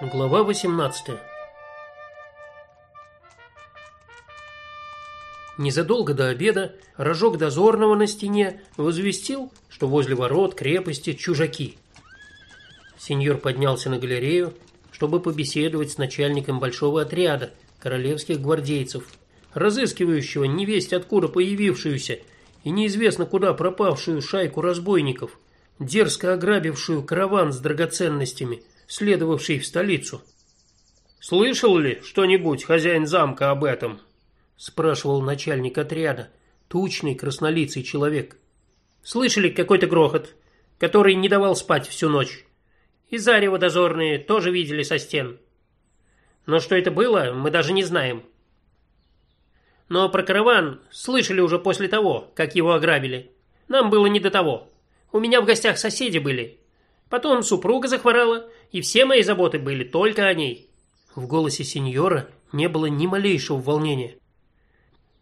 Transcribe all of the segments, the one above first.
Глава 18. Незадолго до обеда рожок дозорного на стене возвестил, что возле ворот крепости чужаки. Сеньор поднялся на галерею, чтобы побеседовать с начальником большого отряда королевских гвардейцев, разыскивающего невесть откуда появившуюся и неизвестно куда пропавшую шайку разбойников, дерзко ограбившую караван с драгоценностями – следовавший в столицу. Слышал ли что-нибудь хозяин замка об этом? спрашивал начальник отряда, тучный краснолицый человек. Слышали какой-то грохот, который не давал спать всю ночь. И зарево дозорные тоже видели со стен. Но что это было, мы даже не знаем. Но про караван слышали уже после того, как его ограбили. Нам было не до того. У меня в гостях соседи были. Потом супруга захворала, и все мои заботы были только о ней. В голосе сеньора не было ни малейшего волнения.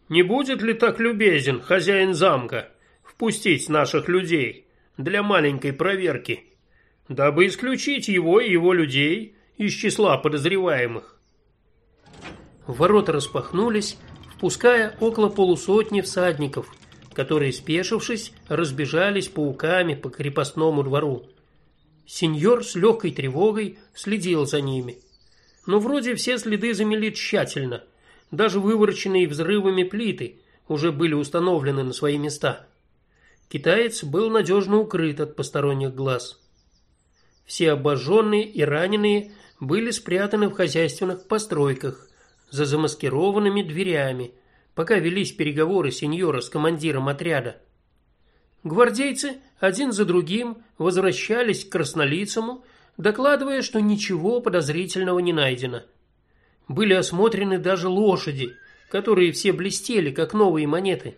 Не будет ли так любезен хозяин замка впустить наших людей для маленькой проверки, дабы исключить его и его людей из числа подозреваемых? Ворота распахнулись, впуская около полусотни всадников, которые, спешившись, разбежались пауками по крепостному двору. Сеньор с легкой тревогой следил за ними. Но вроде все следы замели тщательно. Даже вывороченные взрывами плиты уже были установлены на свои места. Китаец был надежно укрыт от посторонних глаз. Все обожженные и раненые были спрятаны в хозяйственных постройках за замаскированными дверями, пока велись переговоры сеньора с командиром отряда. Гвардейцы один за другим возвращались к краснолицому, докладывая, что ничего подозрительного не найдено. Были осмотрены даже лошади, которые все блестели как новые монеты.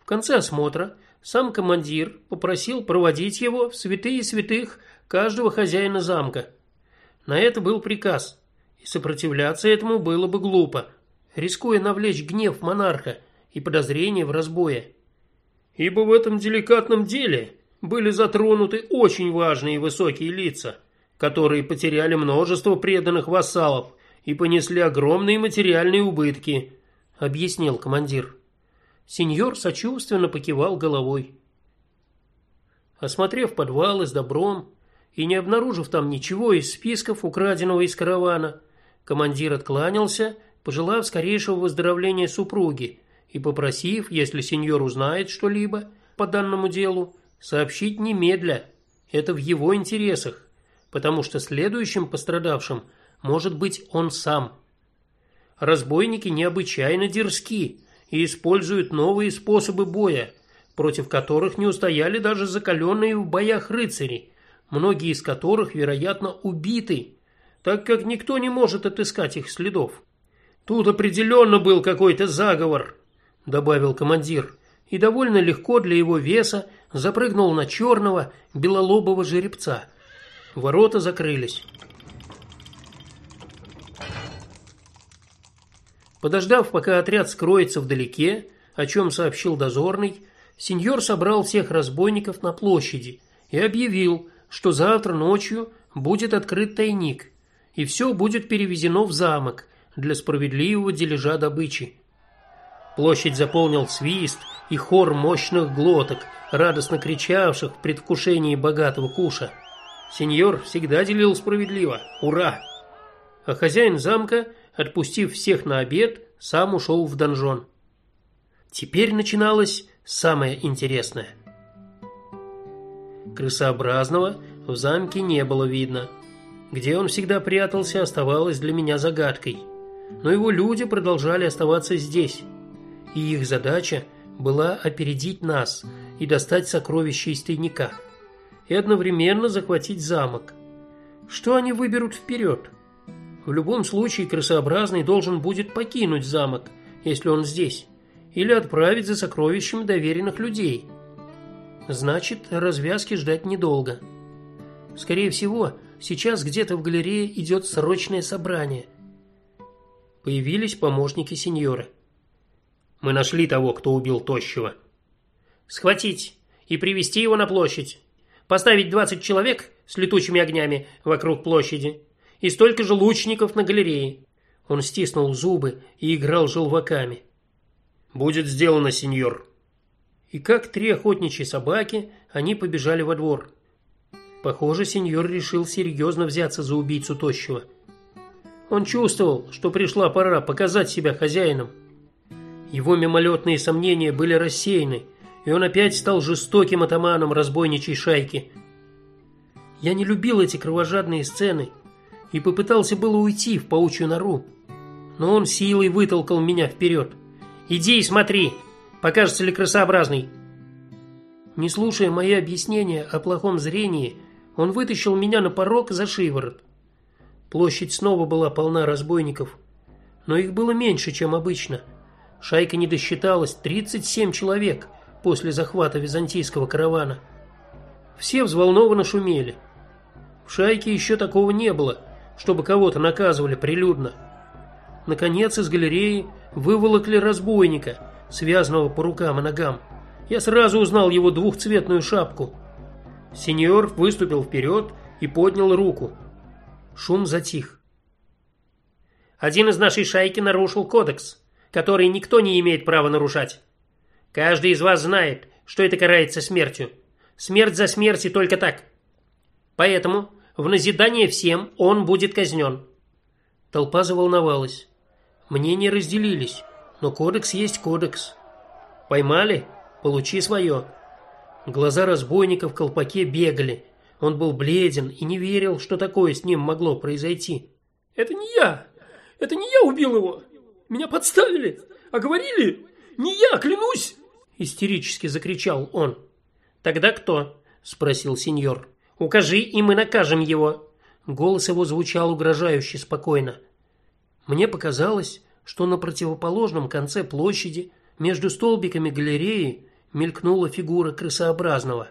В конце осмотра сам командир попросил проводить его в святые святых каждого хозяина замка. На это был приказ, и сопротивляться этому было бы глупо, рискуя навлечь гнев монарха и подозрения в разбое ибо в этом деликатном деле были затронуты очень важные и высокие лица, которые потеряли множество преданных вассалов и понесли огромные материальные убытки, объяснил командир. Сеньор сочувственно покивал головой. Осмотрев подвалы с добром и не обнаружив там ничего из списков украденного из каравана, командир откланялся, пожелав скорейшего выздоровления супруги и попросив, если сеньор узнает что-либо по данному делу, сообщить немедля. Это в его интересах, потому что следующим пострадавшим может быть он сам. Разбойники необычайно дерзки и используют новые способы боя, против которых не устояли даже закаленные в боях рыцари, многие из которых, вероятно, убиты, так как никто не может отыскать их следов. Тут определенно был какой-то заговор, добавил командир, и довольно легко для его веса запрыгнул на черного белолобого жеребца. Ворота закрылись. Подождав, пока отряд скроется вдалеке, о чем сообщил дозорный, сеньор собрал всех разбойников на площади и объявил, что завтра ночью будет открыт тайник, и все будет перевезено в замок для справедливого дележа добычи. Площадь заполнил свист и хор мощных глоток, радостно кричавших в предвкушении богатого куша. Сеньор всегда делил справедливо. Ура! А хозяин замка, отпустив всех на обед, сам ушел в донжон. Теперь начиналось самое интересное. Крысообразного в замке не было видно. Где он всегда прятался, оставалось для меня загадкой. Но его люди продолжали оставаться здесь и их задача была опередить нас и достать сокровища из тайника, и одновременно захватить замок. Что они выберут вперед? В любом случае крысообразный должен будет покинуть замок, если он здесь, или отправить за сокровищами доверенных людей. Значит, развязки ждать недолго. Скорее всего, сейчас где-то в галерее идет срочное собрание. Появились помощники сеньора. Мы нашли того, кто убил тощего. Схватить и привести его на площадь. Поставить двадцать человек с летучими огнями вокруг площади и столько же лучников на галерее. Он стиснул зубы и играл желваками. Будет сделано, сеньор. И как три охотничьи собаки, они побежали во двор. Похоже, сеньор решил серьезно взяться за убийцу тощего. Он чувствовал, что пришла пора показать себя хозяином. Его мимолетные сомнения были рассеяны, и он опять стал жестоким атаманом разбойничьей шайки. Я не любил эти кровожадные сцены и попытался было уйти в паучью нору, но он силой вытолкал меня вперед. Иди и смотри, покажется ли красообразный. Не слушая мои объяснения о плохом зрении, он вытащил меня на порог за шиворот. Площадь снова была полна разбойников, но их было меньше, чем обычно. Шайка не досчиталась 37 человек после захвата византийского каравана. Все взволнованно шумели. В шайке еще такого не было, чтобы кого-то наказывали прилюдно. Наконец из галереи выволокли разбойника, связанного по рукам и ногам. Я сразу узнал его двухцветную шапку. Сеньор выступил вперед и поднял руку. Шум затих. Один из нашей шайки нарушил кодекс, который никто не имеет права нарушать. Каждый из вас знает, что это карается смертью. Смерть за смерть и только так. Поэтому в назидание всем он будет казнен. Толпа заволновалась. Мнения разделились, но кодекс есть кодекс. Поймали? Получи свое. Глаза разбойника в колпаке бегали. Он был бледен и не верил, что такое с ним могло произойти. Это не я. Это не я убил его. Меня подставили, а говорили, не я, клянусь, истерически закричал он. Тогда кто? спросил сеньор. Укажи, и мы накажем его. Голос его звучал угрожающе спокойно. Мне показалось, что на противоположном конце площади, между столбиками галереи, мелькнула фигура крысообразного.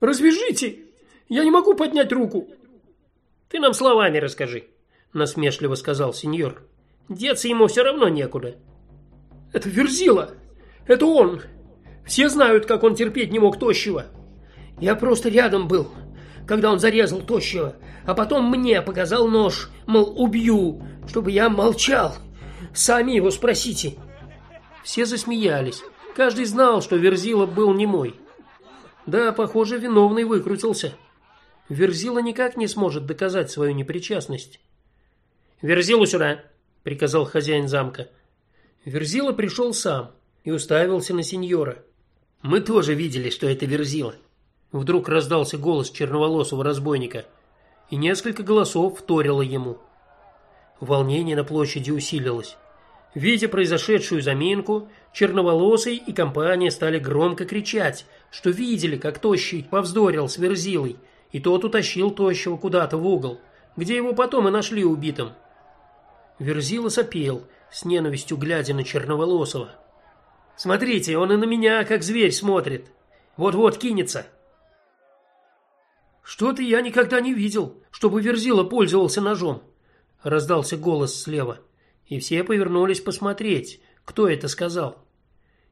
Развяжите! Я не могу поднять руку. Ты нам словами расскажи, насмешливо сказал сеньор. Деться ему все равно некуда. Это Верзила. Это он. Все знают, как он терпеть не мог тощего. Я просто рядом был, когда он зарезал тощего, а потом мне показал нож, мол, убью, чтобы я молчал. Сами его спросите. Все засмеялись. Каждый знал, что Верзила был не мой. Да, похоже, виновный выкрутился. Верзила никак не сможет доказать свою непричастность. Верзилу сюда, приказал хозяин замка. Верзила пришел сам и уставился на сеньора. Мы тоже видели, что это Верзила. Вдруг раздался голос черноволосого разбойника, и несколько голосов вторило ему. Волнение на площади усилилось. Видя произошедшую заминку, черноволосый и компания стали громко кричать, что видели, как тощий повздорил с Верзилой, и тот утащил тощего куда-то в угол, где его потом и нашли убитым. Верзила сопел, с ненавистью глядя на черноволосого. Смотрите, он и на меня как зверь смотрит. Вот-вот кинется. Что-то я никогда не видел, чтобы Верзила пользовался ножом, раздался голос слева и все повернулись посмотреть, кто это сказал.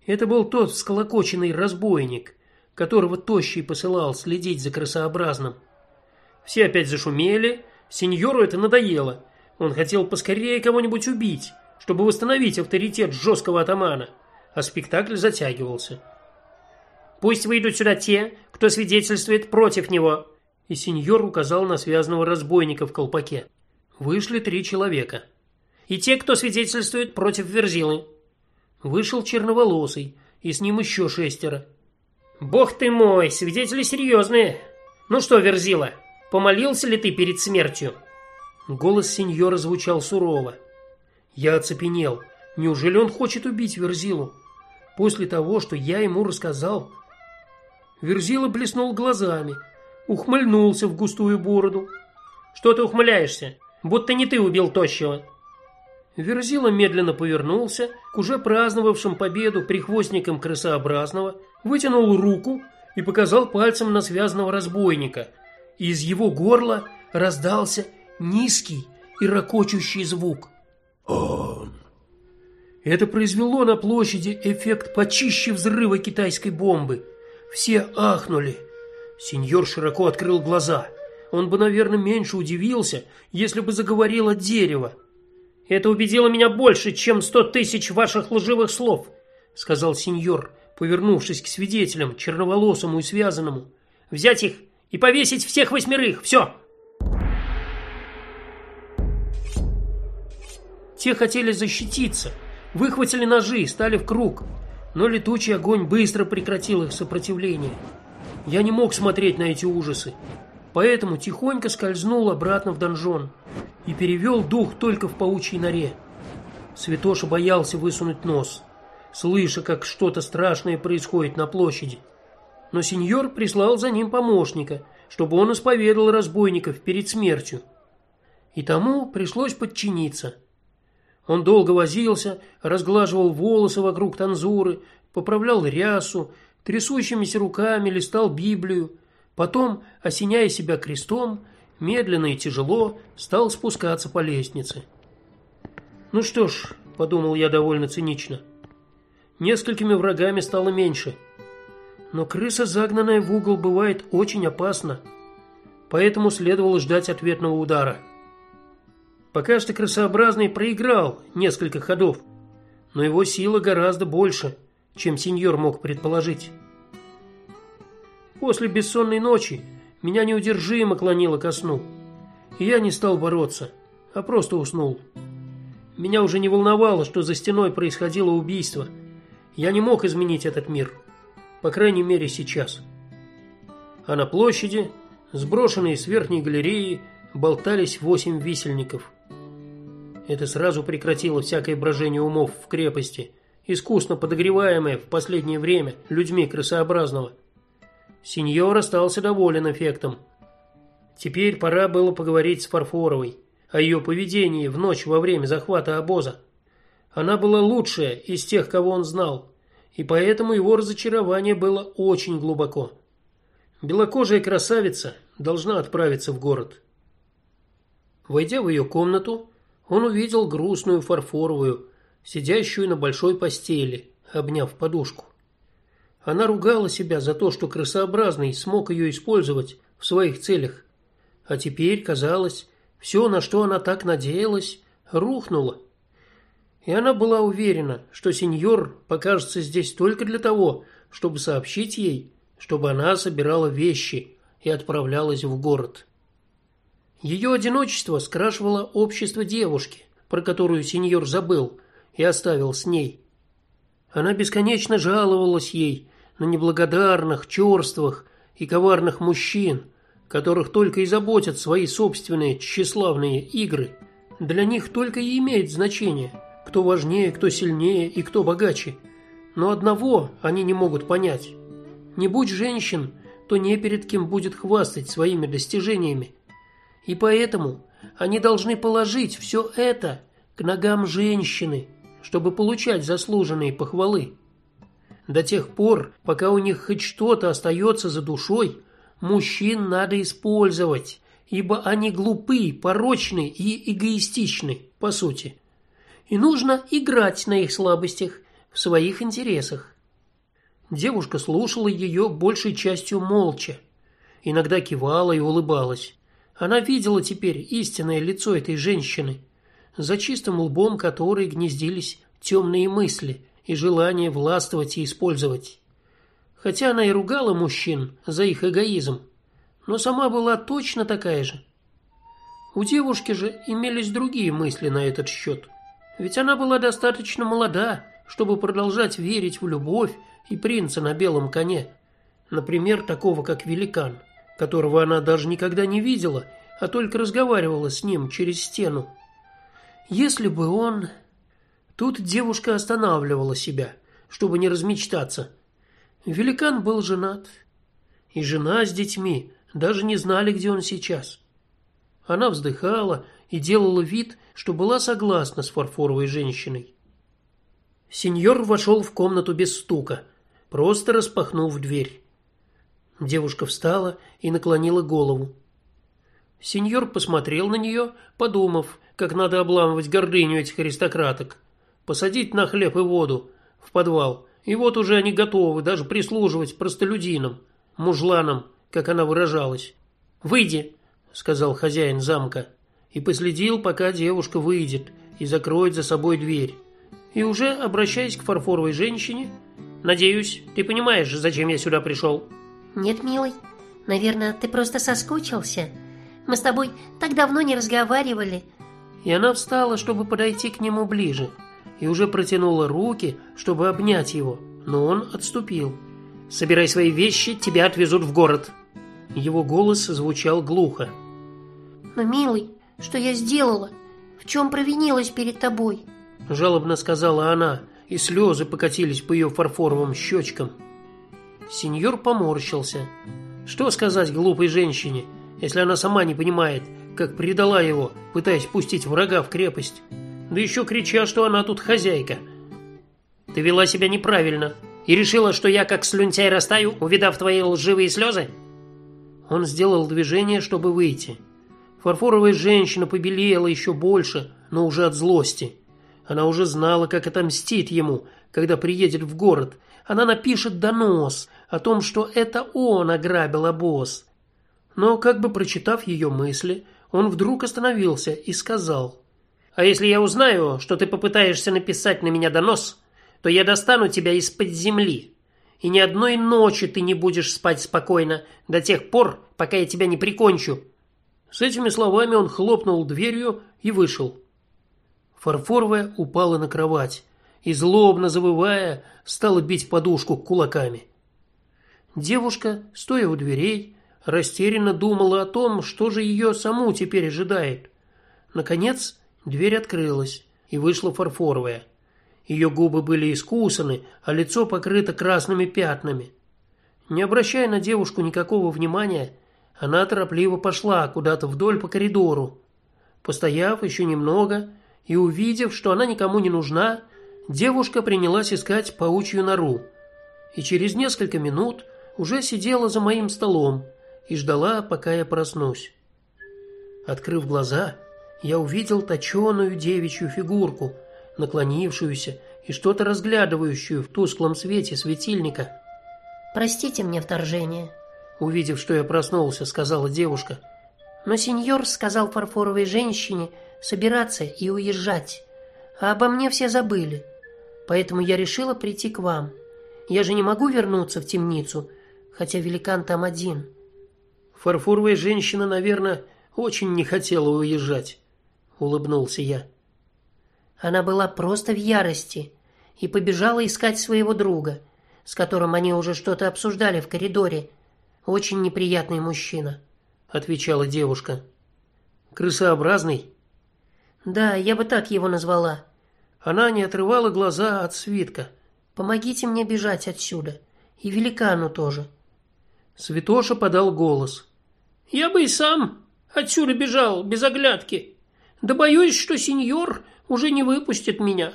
Это был тот всколокоченный разбойник, которого тощий посылал следить за красообразным. Все опять зашумели, сеньору это надоело. Он хотел поскорее кого-нибудь убить, чтобы восстановить авторитет жесткого атамана, а спектакль затягивался. Пусть выйдут сюда те, кто свидетельствует против него, и сеньор указал на связанного разбойника в колпаке. Вышли три человека и те, кто свидетельствует против Верзилы. Вышел черноволосый, и с ним еще шестеро. Бог ты мой, свидетели серьезные. Ну что, Верзила, помолился ли ты перед смертью? Голос сеньора звучал сурово. Я оцепенел. Неужели он хочет убить Верзилу? После того, что я ему рассказал. Верзила блеснул глазами, ухмыльнулся в густую бороду. Что ты ухмыляешься? Будто не ты убил тощего. Верзила медленно повернулся к уже праздновавшим победу прихвостникам крысообразного, вытянул руку и показал пальцем на связанного разбойника. Из его горла раздался низкий и ракочущий звук. Он. Это произвело на площади эффект почище взрыва китайской бомбы. Все ахнули. Сеньор широко открыл глаза. Он бы, наверное, меньше удивился, если бы заговорило дерево. Это убедило меня больше, чем сто тысяч ваших лживых слов, сказал сеньор, повернувшись к свидетелям, черноволосому и связанному. Взять их и повесить всех восьмерых. Все. Те хотели защититься, выхватили ножи, стали в круг, но летучий огонь быстро прекратил их сопротивление. Я не мог смотреть на эти ужасы, поэтому тихонько скользнул обратно в донжон и перевел дух только в паучьей норе. Святоша боялся высунуть нос, слыша, как что-то страшное происходит на площади. Но сеньор прислал за ним помощника, чтобы он исповедал разбойников перед смертью. И тому пришлось подчиниться. Он долго возился, разглаживал волосы вокруг танзуры, поправлял рясу, трясущимися руками листал Библию, потом, осеняя себя крестом, медленно и тяжело стал спускаться по лестнице. Ну что ж, подумал я довольно цинично. Несколькими врагами стало меньше. Но крыса, загнанная в угол, бывает очень опасна. Поэтому следовало ждать ответного удара. Пока что крысообразный проиграл несколько ходов, но его сила гораздо больше, чем сеньор мог предположить. После бессонной ночи меня неудержимо клонило ко сну, и я не стал бороться, а просто уснул. Меня уже не волновало, что за стеной происходило убийство. Я не мог изменить этот мир, по крайней мере сейчас. А на площади, сброшенные с верхней галереи, болтались восемь висельников. Это сразу прекратило всякое брожение умов в крепости, искусно подогреваемое в последнее время людьми крысообразного. Сеньор остался доволен эффектом. Теперь пора было поговорить с Фарфоровой о ее поведении в ночь во время захвата обоза. Она была лучшая из тех, кого он знал, и поэтому его разочарование было очень глубоко. Белокожая красавица должна отправиться в город. Войдя в ее комнату, он увидел грустную фарфоровую, сидящую на большой постели, обняв подушку. Она ругала себя за то, что красообразный смог ее использовать в своих целях. А теперь, казалось, все, на что она так надеялась, рухнуло. И она была уверена, что сеньор покажется здесь только для того, чтобы сообщить ей, чтобы она собирала вещи и отправлялась в город. Ее одиночество скрашивало общество девушки, про которую сеньор забыл и оставил с ней. Она бесконечно жаловалась ей на неблагодарных, черствых и коварных мужчин, которых только и заботят свои собственные тщеславные игры. Для них только и имеет значение, кто важнее, кто сильнее и кто богаче. Но одного они не могут понять: не будь женщин, то не перед кем будет хвастать своими достижениями. И поэтому они должны положить все это к ногам женщины, чтобы получать заслуженные похвалы. До тех пор, пока у них хоть что-то остается за душой, мужчин надо использовать, ибо они глупы, порочны и эгоистичны, по сути. И нужно играть на их слабостях в своих интересах. Девушка слушала ее большей частью молча, иногда кивала и улыбалась. Она видела теперь истинное лицо этой женщины, за чистым лбом которой гнездились темные мысли и желание властвовать и использовать. Хотя она и ругала мужчин за их эгоизм, но сама была точно такая же. У девушки же имелись другие мысли на этот счет. Ведь она была достаточно молода, чтобы продолжать верить в любовь и принца на белом коне, например, такого как великан которого она даже никогда не видела, а только разговаривала с ним через стену. Если бы он Тут девушка останавливала себя, чтобы не размечтаться. Великан был женат, и жена с детьми даже не знали, где он сейчас. Она вздыхала и делала вид, что была согласна с фарфоровой женщиной. Сеньор вошел в комнату без стука, просто распахнув дверь. Девушка встала и наклонила голову. Сеньор посмотрел на нее, подумав, как надо обламывать гордыню этих аристократок, посадить на хлеб и воду в подвал. И вот уже они готовы даже прислуживать простолюдинам, мужланам, как она выражалась. "Выйди", сказал хозяин замка и последил, пока девушка выйдет и закроет за собой дверь. И уже обращаясь к фарфоровой женщине, надеюсь, ты понимаешь, зачем я сюда пришел?» Нет, милый. Наверное, ты просто соскучился. Мы с тобой так давно не разговаривали. И она встала, чтобы подойти к нему ближе, и уже протянула руки, чтобы обнять его, но он отступил. Собирай свои вещи, тебя отвезут в город. Его голос звучал глухо. Но, милый, что я сделала? В чем провинилась перед тобой? Жалобно сказала она, и слезы покатились по ее фарфоровым щечкам. Сеньор поморщился. Что сказать глупой женщине, если она сама не понимает, как предала его, пытаясь пустить врага в крепость? Да еще крича, что она тут хозяйка. Ты вела себя неправильно и решила, что я как слюнтяй растаю, увидав твои лживые слезы? Он сделал движение, чтобы выйти. Фарфоровая женщина побелела еще больше, но уже от злости. Она уже знала, как отомстить ему, когда приедет в город. Она напишет донос о том, что это он ограбил обоз. Но как бы прочитав ее мысли, он вдруг остановился и сказал: "А если я узнаю, что ты попытаешься написать на меня донос, то я достану тебя из-под земли, и ни одной ночи ты не будешь спать спокойно до тех пор, пока я тебя не прикончу". С этими словами он хлопнул дверью и вышел. Фарфоровая упала на кровать и злобно завывая, стала бить подушку кулаками. Девушка, стоя у дверей, растерянно думала о том, что же ее саму теперь ожидает. Наконец, дверь открылась, и вышла Фарфоровая. Ее губы были искусаны, а лицо покрыто красными пятнами. Не обращая на девушку никакого внимания, она торопливо пошла куда-то вдоль по коридору. Постояв еще немного и увидев, что она никому не нужна, девушка принялась искать паучью нору. И через несколько минут уже сидела за моим столом и ждала, пока я проснусь. Открыв глаза, я увидел точеную девичью фигурку – наклонившуюся и что-то разглядывающую в тусклом свете светильника. Простите мне вторжение, увидев, что я проснулся, сказала девушка. Но сеньор сказал фарфоровой женщине собираться и уезжать, а обо мне все забыли. Поэтому я решила прийти к вам. Я же не могу вернуться в темницу, хотя великан там один. Фарфоровая женщина, наверное, очень не хотела уезжать, улыбнулся я. Она была просто в ярости и побежала искать своего друга, с которым они уже что-то обсуждали в коридоре. Очень неприятный мужчина, отвечала девушка. Крысообразный? Да, я бы так его назвала. Она не отрывала глаза от свитка. Помогите мне бежать отсюда, и великану тоже. Святоша подал голос. Я бы и сам отсюда бежал без оглядки. Да боюсь, что сеньор уже не выпустит меня.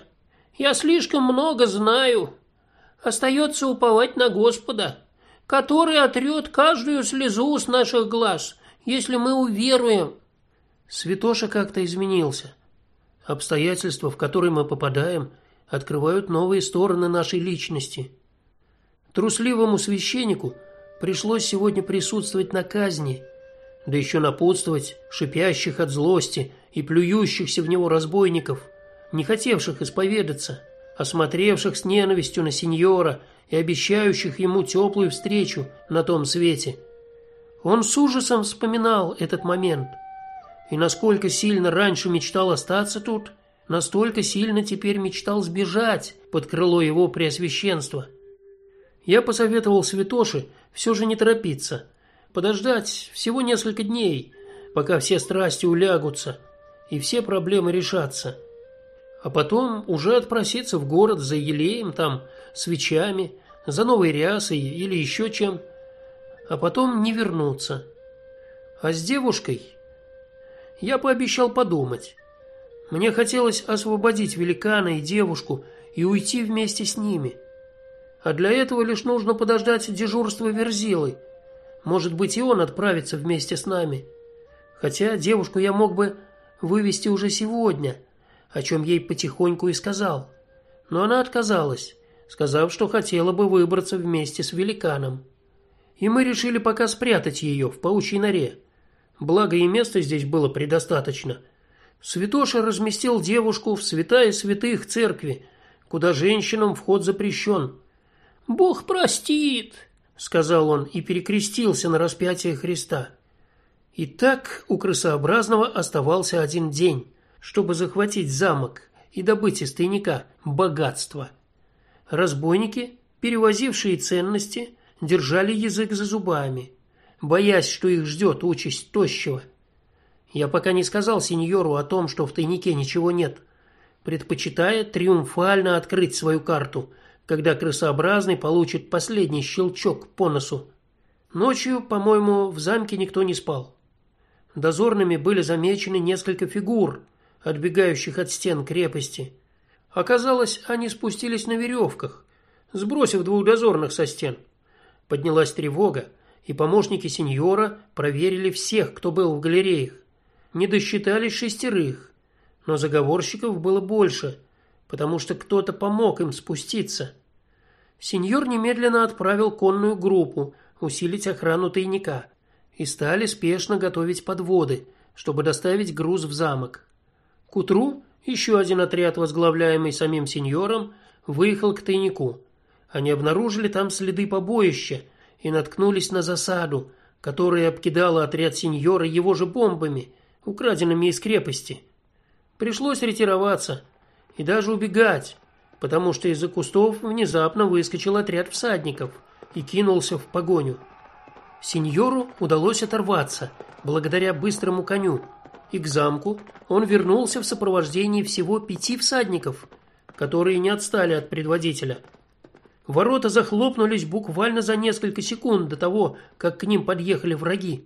Я слишком много знаю. Остается уповать на Господа, который отрет каждую слезу с наших глаз, если мы уверуем. Святоша как-то изменился. Обстоятельства, в которые мы попадаем, открывают новые стороны нашей личности. Трусливому священнику пришлось сегодня присутствовать на казни, да еще напутствовать шипящих от злости и плюющихся в него разбойников, не хотевших исповедаться, осмотревших с ненавистью на сеньора и обещающих ему теплую встречу на том свете. Он с ужасом вспоминал этот момент. И насколько сильно раньше мечтал остаться тут, настолько сильно теперь мечтал сбежать под крыло его преосвященства. Я посоветовал святоше все же не торопиться, подождать всего несколько дней, пока все страсти улягутся и все проблемы решатся. А потом уже отпроситься в город за елеем там, свечами, за новой рясой или еще чем. А потом не вернуться. А с девушкой я пообещал подумать. Мне хотелось освободить великана и девушку и уйти вместе с ними. А для этого лишь нужно подождать дежурства Верзилы. Может быть, и он отправится вместе с нами. Хотя девушку я мог бы вывести уже сегодня, о чем ей потихоньку и сказал. Но она отказалась, сказав, что хотела бы выбраться вместе с великаном. И мы решили пока спрятать ее в паучьей норе. Благо и места здесь было предостаточно. Святоша разместил девушку в святая святых церкви, куда женщинам вход запрещен. Бог простит, сказал он и перекрестился на распятие Христа. И так у крысообразного оставался один день, чтобы захватить замок и добыть из тайника богатство. Разбойники, перевозившие ценности, держали язык за зубами, боясь, что их ждет участь тощего. Я пока не сказал сеньору о том, что в тайнике ничего нет, предпочитая триумфально открыть свою карту, когда крысообразный получит последний щелчок по носу. Ночью, по-моему, в замке никто не спал. Дозорными были замечены несколько фигур, отбегающих от стен крепости. Оказалось, они спустились на веревках, сбросив двух дозорных со стен. Поднялась тревога, и помощники сеньора проверили всех, кто был в галереях. Не досчитались шестерых, но заговорщиков было больше, потому что кто-то помог им спуститься. Сеньор немедленно отправил конную группу усилить охрану тайника и стали спешно готовить подводы, чтобы доставить груз в замок. К утру еще один отряд, возглавляемый самим сеньором, выехал к тайнику. Они обнаружили там следы побоища и наткнулись на засаду, которая обкидала отряд сеньора его же бомбами, украденными из крепости. Пришлось ретироваться и даже убегать, потому что из-за кустов внезапно выскочил отряд всадников и кинулся в погоню. Сеньору удалось оторваться благодаря быстрому коню, и к замку он вернулся в сопровождении всего пяти всадников, которые не отстали от предводителя. Ворота захлопнулись буквально за несколько секунд до того, как к ним подъехали враги.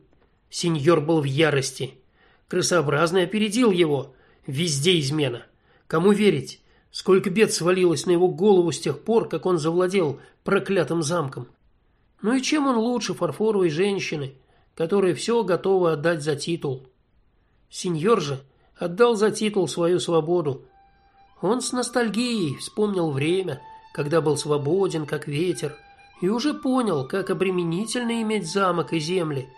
Сеньор был в ярости. Крысообразный опередил его. Везде измена. Кому верить? Сколько бед свалилось на его голову с тех пор, как он завладел проклятым замком. Ну и чем он лучше фарфоровой женщины, которая все готова отдать за титул? Сеньор же отдал за титул свою свободу. Он с ностальгией вспомнил время, когда был свободен, как ветер, и уже понял, как обременительно иметь замок и земли,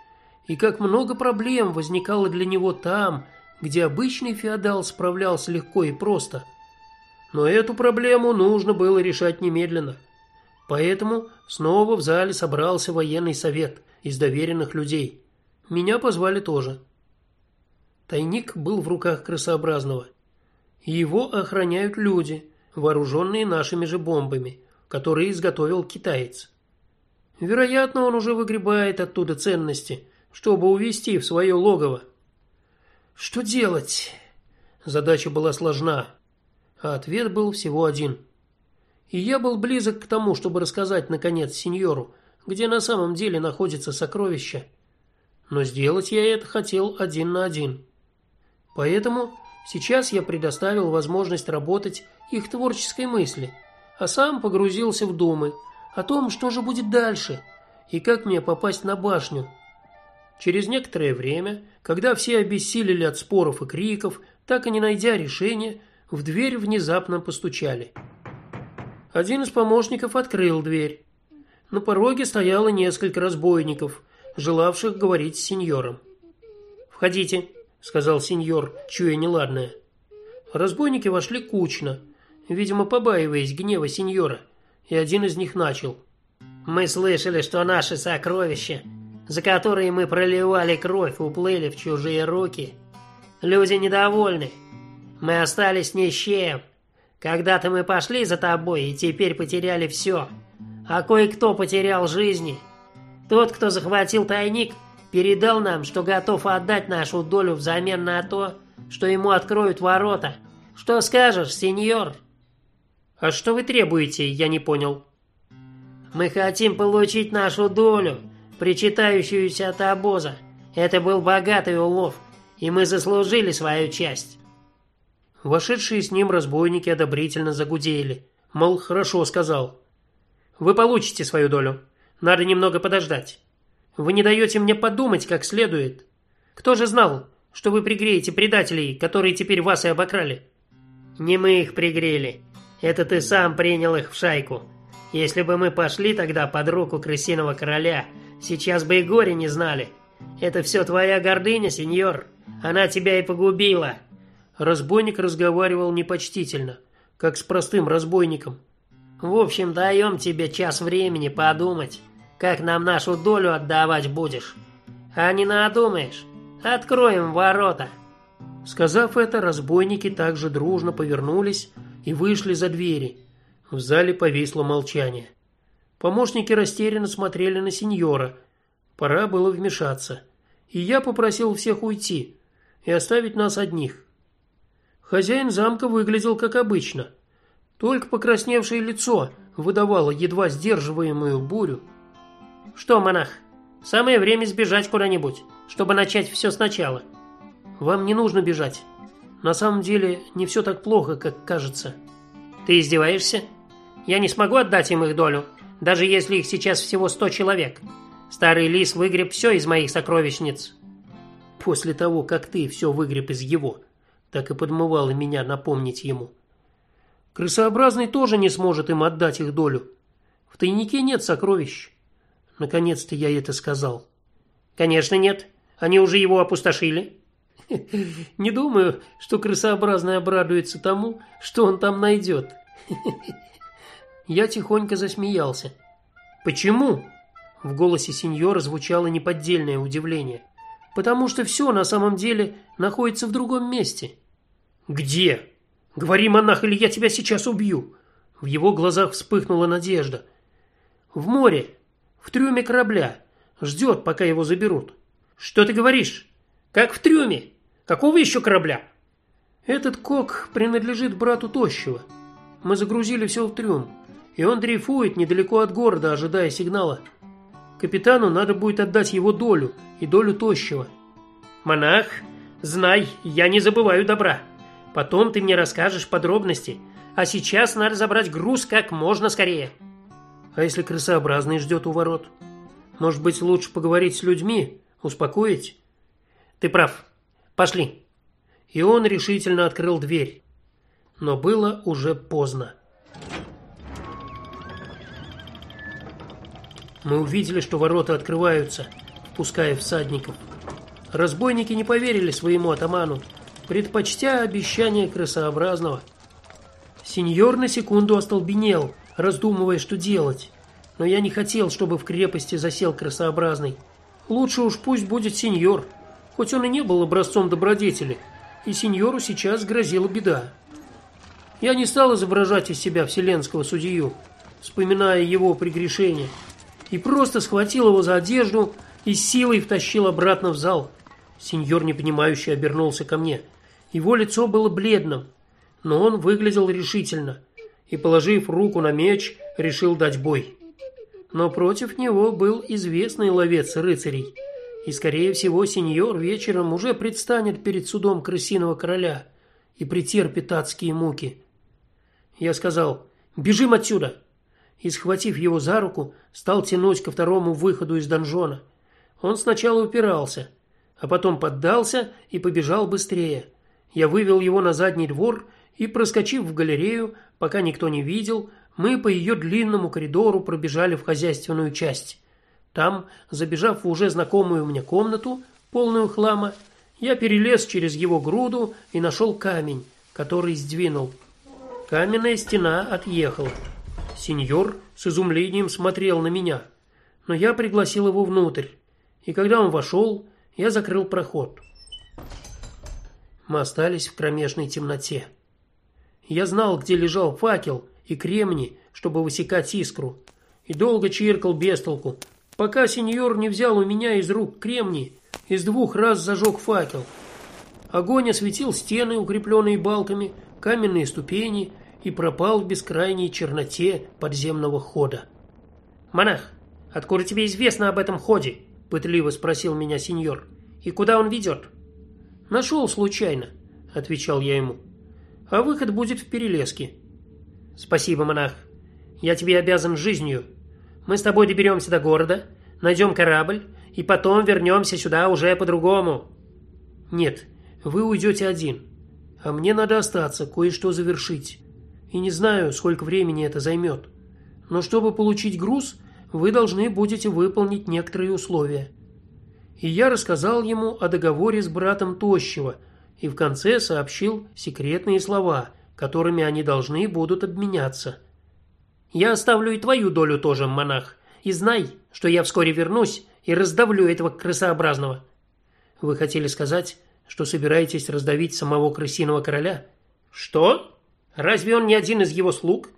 и как много проблем возникало для него там, где обычный феодал справлялся легко и просто. Но эту проблему нужно было решать немедленно. Поэтому снова в зале собрался военный совет из доверенных людей. Меня позвали тоже. Тайник был в руках крысообразного. Его охраняют люди, вооруженные нашими же бомбами, которые изготовил китаец. Вероятно, он уже выгребает оттуда ценности, чтобы увезти в свое логово. Что делать? Задача была сложна, а ответ был всего один. И я был близок к тому, чтобы рассказать наконец сеньору, где на самом деле находится сокровище. Но сделать я это хотел один на один. Поэтому сейчас я предоставил возможность работать их творческой мысли, а сам погрузился в думы о том, что же будет дальше и как мне попасть на башню. Через некоторое время, когда все обессилели от споров и криков, так и не найдя решения, в дверь внезапно постучали. Один из помощников открыл дверь. На пороге стояло несколько разбойников, желавших говорить с сеньором. "Входите", сказал сеньор, чуя неладное. Разбойники вошли кучно, видимо, побаиваясь гнева сеньора, и один из них начал: "Мы слышали, что наши сокровища, за которые мы проливали кровь, уплыли в чужие руки. Люди недовольны. Мы остались ни с чем. Когда-то мы пошли за тобой и теперь потеряли все. А кое-кто потерял жизни. Тот, кто захватил тайник, передал нам, что готов отдать нашу долю взамен на то, что ему откроют ворота. Что скажешь, сеньор? А что вы требуете? Я не понял. Мы хотим получить нашу долю, причитающуюся от обоза. Это был богатый улов, и мы заслужили свою часть. Вошедшие с ним разбойники одобрительно загудели. Мол, хорошо сказал. Вы получите свою долю. Надо немного подождать. Вы не даете мне подумать как следует. Кто же знал, что вы пригреете предателей, которые теперь вас и обокрали? Не мы их пригрели. Это ты сам принял их в шайку. Если бы мы пошли тогда под руку крысиного короля, сейчас бы и горе не знали. Это все твоя гордыня, сеньор. Она тебя и погубила. Разбойник разговаривал непочтительно, как с простым разбойником. В общем, даем тебе час времени подумать, как нам нашу долю отдавать будешь. А не надумаешь, откроем ворота. Сказав это, разбойники также дружно повернулись и вышли за двери. В зале повисло молчание. Помощники растерянно смотрели на сеньора. Пора было вмешаться. И я попросил всех уйти и оставить нас одних. Хозяин замка выглядел как обычно. Только покрасневшее лицо выдавало едва сдерживаемую бурю. Что, монах, самое время сбежать куда-нибудь, чтобы начать все сначала. Вам не нужно бежать. На самом деле, не все так плохо, как кажется. Ты издеваешься? Я не смогу отдать им их долю даже если их сейчас всего сто человек. Старый лис выгреб все из моих сокровищниц. После того, как ты все выгреб из его, так и подмывало меня напомнить ему. Крысообразный тоже не сможет им отдать их долю. В тайнике нет сокровищ. Наконец-то я это сказал. Конечно, нет. Они уже его опустошили. Не думаю, что крысообразный обрадуется тому, что он там найдет. Я тихонько засмеялся. Почему? В голосе сеньора звучало неподдельное удивление. Потому что все на самом деле находится в другом месте. Где? Говори, монах, или я тебя сейчас убью. В его глазах вспыхнула надежда. В море, в трюме корабля, ждет, пока его заберут. Что ты говоришь? Как в трюме? Какого еще корабля? Этот кок принадлежит брату Тощего. Мы загрузили все в трюм и он дрейфует недалеко от города, ожидая сигнала. Капитану надо будет отдать его долю и долю тощего. Монах, знай, я не забываю добра. Потом ты мне расскажешь подробности, а сейчас надо забрать груз как можно скорее. А если крысообразный ждет у ворот? Может быть, лучше поговорить с людьми, успокоить? Ты прав. Пошли. И он решительно открыл дверь. Но было уже поздно. Мы увидели, что ворота открываются, впуская всадников. Разбойники не поверили своему атаману, предпочтя обещание крысообразного. Сеньор на секунду остолбенел, раздумывая, что делать. Но я не хотел, чтобы в крепости засел крысообразный. Лучше уж пусть будет сеньор, хоть он и не был образцом добродетели, и сеньору сейчас грозила беда. Я не стал изображать из себя вселенского судью, вспоминая его прегрешения и просто схватил его за одежду и силой втащил обратно в зал. Сеньор непонимающе обернулся ко мне. Его лицо было бледным, но он выглядел решительно и, положив руку на меч, решил дать бой. Но против него был известный ловец рыцарей, и скорее всего сеньор вечером уже предстанет перед судом крысиного короля и претерпит адские муки. Я сказал: "Бежим отсюда" и, схватив его за руку, стал тянуть ко второму выходу из донжона. Он сначала упирался, а потом поддался и побежал быстрее. Я вывел его на задний двор и, проскочив в галерею, пока никто не видел, мы по ее длинному коридору пробежали в хозяйственную часть. Там, забежав в уже знакомую мне комнату, полную хлама, я перелез через его груду и нашел камень, который сдвинул. Каменная стена отъехала. Сеньор с изумлением смотрел на меня, но я пригласил его внутрь, и когда он вошел, я закрыл проход. Мы остались в кромешной темноте. Я знал, где лежал факел и кремни, чтобы высекать искру, и долго чиркал без толку, пока сеньор не взял у меня из рук кремни и с двух раз зажег факел. Огонь осветил стены, укрепленные балками, каменные ступени и пропал в бескрайней черноте подземного хода. Монах, откуда тебе известно об этом ходе? пытливо спросил меня сеньор. И куда он ведет?» Нашел случайно, отвечал я ему. А выход будет в перелеске. Спасибо, монах. Я тебе обязан жизнью. Мы с тобой доберемся до города, найдем корабль и потом вернемся сюда уже по-другому. Нет, вы уйдете один, а мне надо остаться, кое-что завершить и не знаю, сколько времени это займет. Но чтобы получить груз, вы должны будете выполнить некоторые условия. и я рассказал ему о договоре с братом Тощего и в конце сообщил секретные слова, которыми они должны будут обменяться. Я оставлю и твою долю тоже, монах, и знай, что я вскоре вернусь и раздавлю этого крысообразного. Вы хотели сказать, что собираетесь раздавить самого крысиного короля? Что? Разве он не один из его слуг?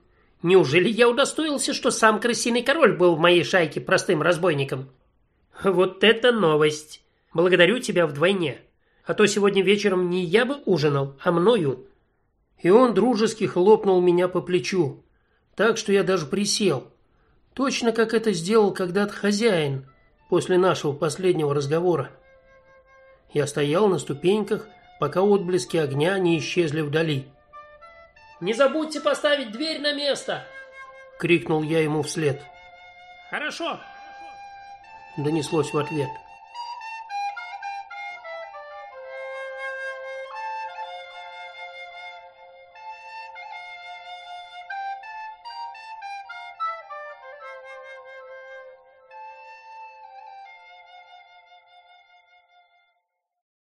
Неужели я удостоился, что сам крысиный король был в моей шайке простым разбойником? Вот это новость. Благодарю тебя вдвойне. А то сегодня вечером не я бы ужинал, а мною. И он дружески хлопнул меня по плечу, так что я даже присел. Точно как это сделал когда-то хозяин после нашего последнего разговора. Я стоял на ступеньках, пока отблески огня не исчезли вдали. Не забудьте поставить дверь на место, крикнул я ему вслед. Хорошо. Донеслось в ответ.